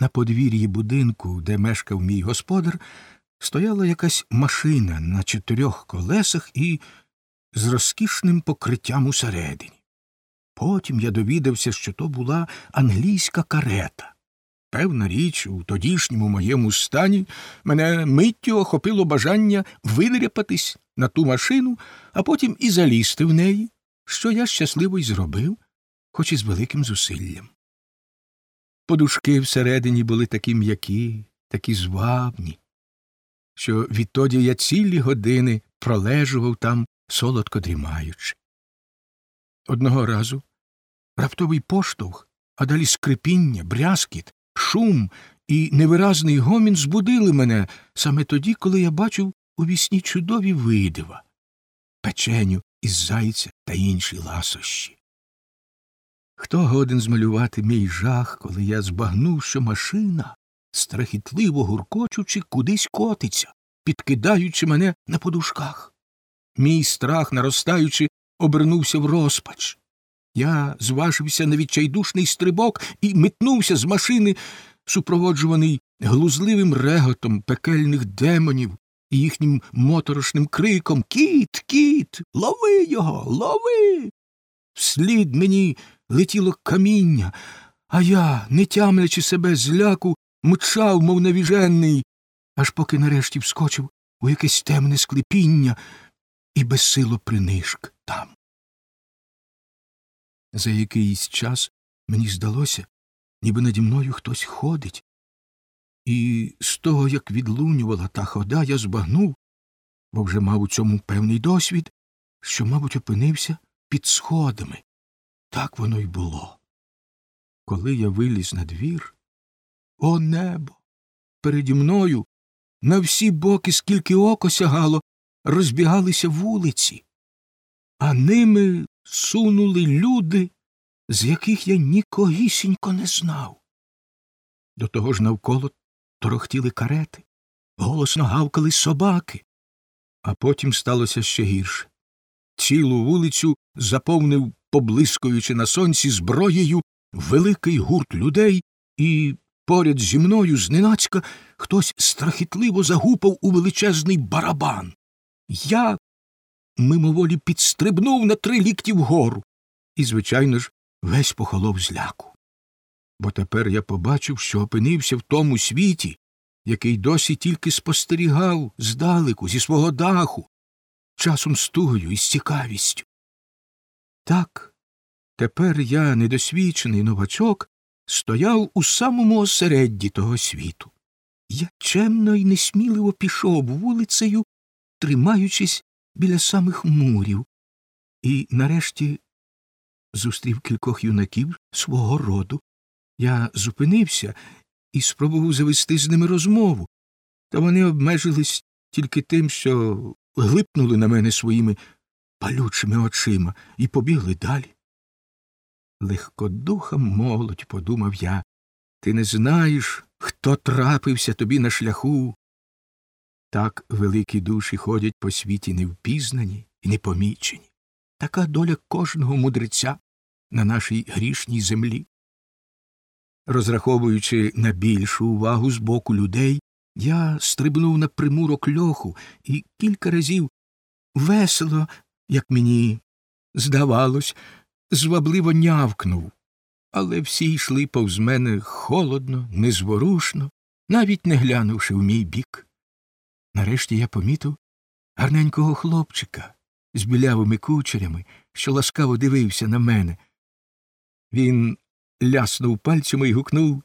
На подвір'ї будинку, де мешкав мій господар, стояла якась машина на чотирьох колесах і з розкішним покриттям усередині. Потім я довідався, що то була англійська карета. Певна річ, у тодішньому моєму стані мене миттю охопило бажання видряпатись на ту машину, а потім і залізти в неї, що я щасливо й зробив, хоч і з великим зусиллям. Подушки всередині були такі м'які, такі звабні, що відтоді я цілі години пролежував там, солодко дрімаючи. Одного разу раптовий поштовх, а далі скрипіння, брязкіт, шум і невиразний гомін збудили мене саме тоді, коли я бачив у вісні чудові видива, печеню із зайця та інші ласощі. Хто годен змалювати мій жах, коли я збагнув, що машина, страхітливо гуркочучи, кудись котиться, підкидаючи мене на подушках. Мій страх, наростаючи, обернувся в розпач. Я зважився на відчайдушний стрибок і метнувся з машини, супроводжуваний глузливим реготом пекельних демонів і їхнім моторошним криком Кіт, кіт, лови його, лови. Вслід мені летіло каміння, а я, не тямлячи себе зляку, мчав, мов навіжений, аж поки нарешті вскочив у якесь темне склепіння і безсило принишк там. За якийсь час мені здалося, ніби наді мною хтось ходить, і з того, як відлунювала та хода, я збагнув, бо вже мав у цьому певний досвід, що, мабуть, опинився під сходами. Так воно й було. Коли я виліз на двір, о небо! Переді мною на всі боки, скільки око сягало, розбігалися вулиці, а ними сунули люди, з яких я нікогісінько не знав. До того ж навколо торохтіли карети, голосно гавкали собаки, а потім сталося ще гірше. Цілу вулицю заповнив, поблискуючи на сонці зброєю, великий гурт людей, і поряд зі мною зненацька хтось страхітливо загупав у величезний барабан. Я мимоволі підстрибнув на три лікті вгору і, звичайно ж, весь похолов зляку. Бо тепер я побачив, що опинився в тому світі, який досі тільки спостерігав здалеку, зі свого даху, часом стугою і з цікавістю. Так, тепер я, недосвідчений новачок, стояв у самому осередді того світу. Я чемно і несміливо пішов вулицею, тримаючись біля самих мурів, і нарешті зустрів кількох юнаків свого роду. Я зупинився і спробував завести з ними розмову, та вони обмежились тільки тим, що глипнули на мене своїми палючими очима і побігли далі. Легкодуха молодь, подумав я, ти не знаєш, хто трапився тобі на шляху. Так великі душі ходять по світі невпізнані і непомічені. Така доля кожного мудреця на нашій грішній землі. Розраховуючи на більшу увагу з боку людей, я стрибнув на примурок льоху і кілька разів весело, як мені здавалось, звабливо нявкнув, але всі йшли повз мене холодно, незворушно, навіть не глянувши в мій бік. Нарешті я помітив гарненького хлопчика з білявими кучерями, що ласкаво дивився на мене. Він ляснув пальцями і гукнув